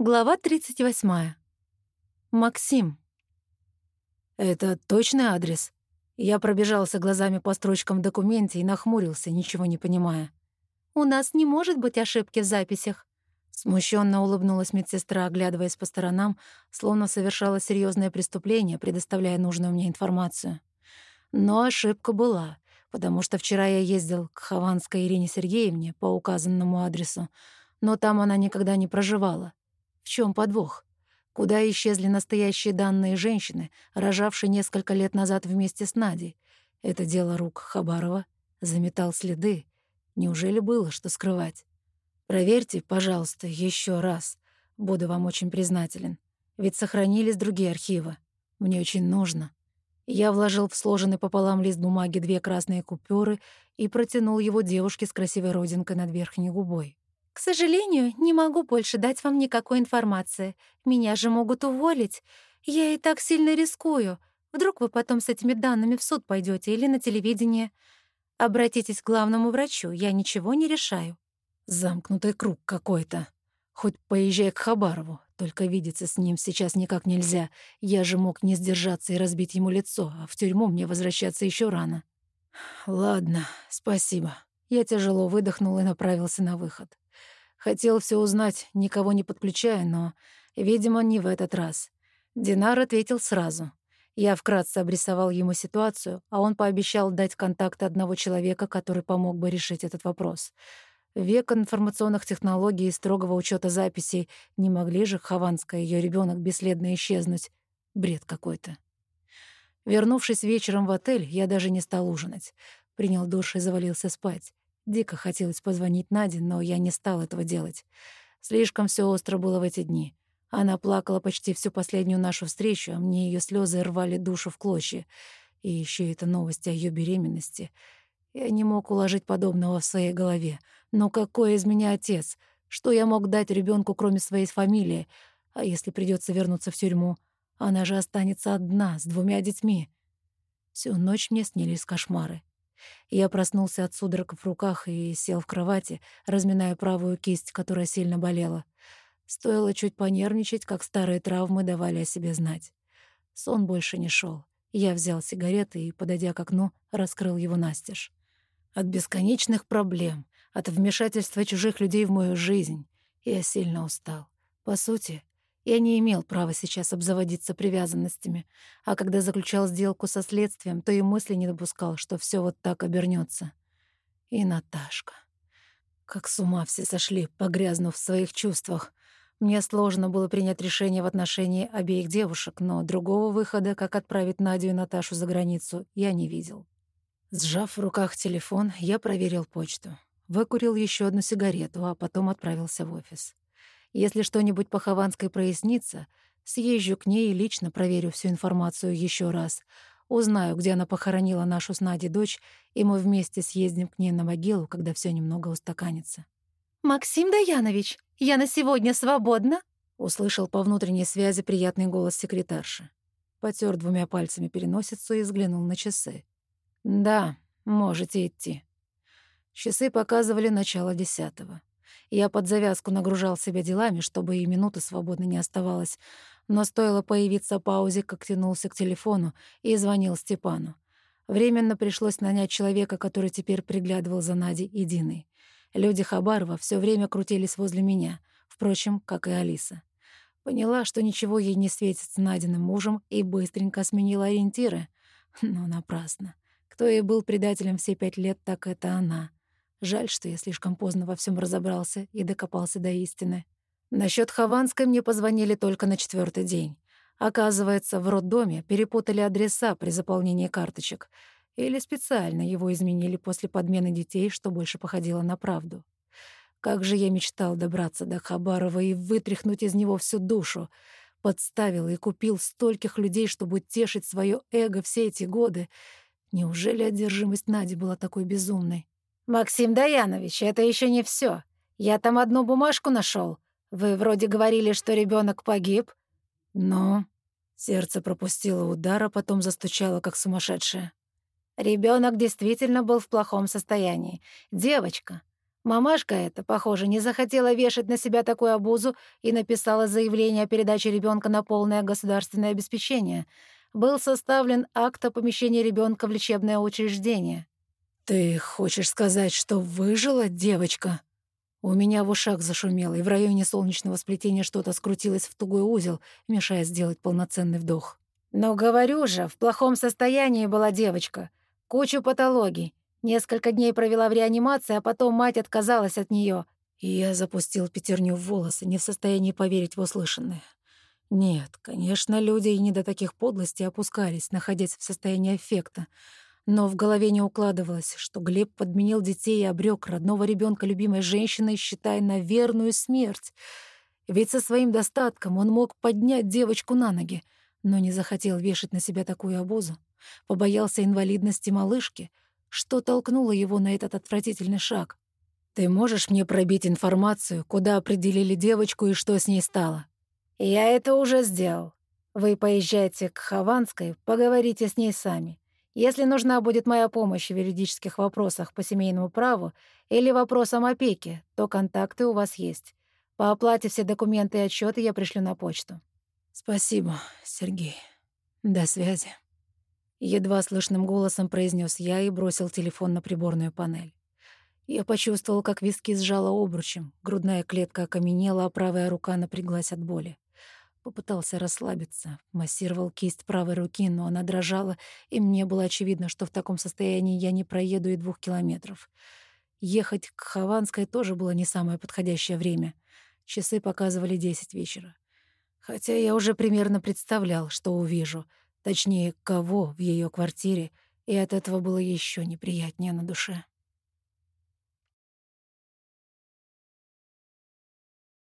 Глава 38. Максим. «Это точный адрес?» Я пробежался глазами по строчкам в документе и нахмурился, ничего не понимая. «У нас не может быть ошибки в записях». Смущенно улыбнулась медсестра, оглядываясь по сторонам, словно совершала серьезное преступление, предоставляя нужную мне информацию. Но ошибка была, потому что вчера я ездил к Хованской Ирине Сергеевне по указанному адресу, но там она никогда не проживала. В чем подвох? Куда исчезли настоящие данные женщины, рожавшей несколько лет назад вместе с Надей? Это дело рук Хабарова. Заметал следы. Неужели было что скрывать? Проверьте, пожалуйста, еще раз. Буду вам очень признателен. Ведь сохранились другие архивы. Мне очень нужно. Я вложил в сложенный пополам лист бумаги две красные купюры и протянул его девушке с красивой родинкой над верхней губой. «К сожалению, не могу больше дать вам никакой информации. Меня же могут уволить. Я и так сильно рискую. Вдруг вы потом с этими данными в суд пойдете или на телевидение. Обратитесь к главному врачу, я ничего не решаю». Замкнутый круг какой-то. Хоть поезжай к Хабарову, только видеться с ним сейчас никак нельзя. Я же мог не сдержаться и разбить ему лицо, а в тюрьму мне возвращаться еще рано. Ладно, спасибо. Я тяжело выдохнул и направился на выход. Хотел все узнать, никого не подключая, но, видимо, не в этот раз. Динар ответил сразу. Я вкратце обрисовал ему ситуацию, а он пообещал дать контакты одного человека, который помог бы решить этот вопрос. Век информационных технологий и строгого учета записей не могли же Хованская и ее ребенок бесследно исчезнуть. Бред какой-то. Вернувшись вечером в отель, я даже не стал ужинать. Принял душ и завалился спать. Дико хотелось позвонить Наде, но я не стал этого делать. Слишком все остро было в эти дни. Она плакала почти всю последнюю нашу встречу, а мне ее слезы рвали душу в клочья. И еще эта новость о ее беременности. Я не мог уложить подобного в своей голове. Но какой из меня отец? Что я мог дать ребенку, кроме своей фамилии? А если придется вернуться в тюрьму? Она же останется одна, с двумя детьми. Всю ночь мне снились кошмары. Я проснулся от судорог в руках и сел в кровати, разминая правую кисть, которая сильно болела. Стоило чуть понервничать, как старые травмы давали о себе знать. Сон больше не шел. Я взял сигареты и, подойдя к окну, раскрыл его настежь. От бесконечных проблем, от вмешательства чужих людей в мою жизнь я сильно устал. По сути, я не имел права сейчас обзаводиться привязанностями, а когда заключал сделку со следствием, то и мысли не допускал, что все вот так обернется. И Наташка. Как с ума все сошли, погрязнув в своих чувствах. Мне сложно было принять решение в отношении обеих девушек, но другого выхода, как отправить Надю и Наташу за границу, я не видел. Сжав в руках телефон, я проверил почту. Выкурил еще одну сигарету, а потом отправился в офис. Если что-нибудь по Хованской прояснится, съезжу к ней и лично проверю всю информацию еще раз. Узнаю, где она похоронила нашу с Надей дочь, и мы вместе съездим к ней на могилу, когда все немного устаканится. «Максим Даянович, я на сегодня свободна?» — услышал по внутренней связи приятный голос секретарши. Потер двумя пальцами переносицу и взглянул на часы. «Да, можете идти». Часы показывали начало десятого. Я под завязку нагружал себя делами, чтобы и минуты свободно не оставалось. Но стоило появиться паузе, как тянулся к телефону и звонил Степану. Временно пришлось нанять человека, который теперь приглядывал за Надей и Диной. Люди Хабарова все время крутились возле меня, впрочем, как и Алиса. Поняла, что ничего ей не светит с Надиным мужем, и быстренько сменила ориентиры. Но напрасно. Кто ей был предателем все пять лет, так это она. Жаль, что я слишком поздно во всем разобрался и докопался до истины. Насчет Хованской мне позвонили только на четвертый день. Оказывается, в роддоме перепутали адреса при заполнении карточек. Или специально его изменили после подмены детей, что больше походило на правду. Как же я мечтал добраться до Хабарова и вытряхнуть из него всю душу. Подставил и купил стольких людей, чтобы тешить свое эго все эти годы. Неужели одержимость Нади была такой безумной? «Максим Даянович, это еще не все. Я там одну бумажку нашел. Вы вроде говорили, что ребенок погиб». «Но...» Сердце пропустило удар, а потом застучало, как сумасшедшее. Ребенок действительно был в плохом состоянии. Девочка. Мамашка эта, похоже, не захотела вешать на себя такую обузу и написала заявление о передаче ребенка на полное государственное обеспечение. Был составлен акт о помещении ребенка в лечебное учреждение. «Ты хочешь сказать, что выжила девочка?» У меня в ушах зашумело, и в районе солнечного сплетения что-то скрутилось в тугой узел, мешая сделать полноценный вдох. «Но говорю же, в плохом состоянии была девочка. Кучу патологий. Несколько дней провела в реанимации, а потом мать отказалась от нее. И я запустил пятерню в волосы, не в состоянии поверить в услышанное. Нет, конечно, люди и не до таких подлостей опускались, находясь в состоянии эффекта. Но в голове не укладывалось, что Глеб подменил детей и обрек родного ребенка любимой женщиной, считая на верную смерть. Ведь со своим достатком он мог поднять девочку на ноги, но не захотел вешать на себя такую обузу. Побоялся инвалидности малышки — что толкнуло его на этот отвратительный шаг? Ты можешь мне пробить информацию, куда определили девочку и что с ней стало? Я это уже сделал. Вы поезжайте к Хованской, поговорите с ней сами. Если нужна будет моя помощь в юридических вопросах по семейному праву или вопросам опеки, то контакты у вас есть. По оплате все документы и отчеты я пришлю на почту. Спасибо, Сергей. До связи. Едва слышным голосом произнес я и бросил телефон на приборную панель. Я почувствовал, как виски сжало обручем, грудная клетка окаменела, а правая рука напряглась от боли. Попытался расслабиться, массировал кисть правой руки, но она дрожала, и мне было очевидно, что в таком состоянии я не проеду и двух километров. Ехать к Хованской тоже было не самое подходящее время. Часы показывали десять вечера. Хотя я уже примерно представлял, что увижу — Точнее, кого в ее квартире, и от этого было еще неприятнее на душе.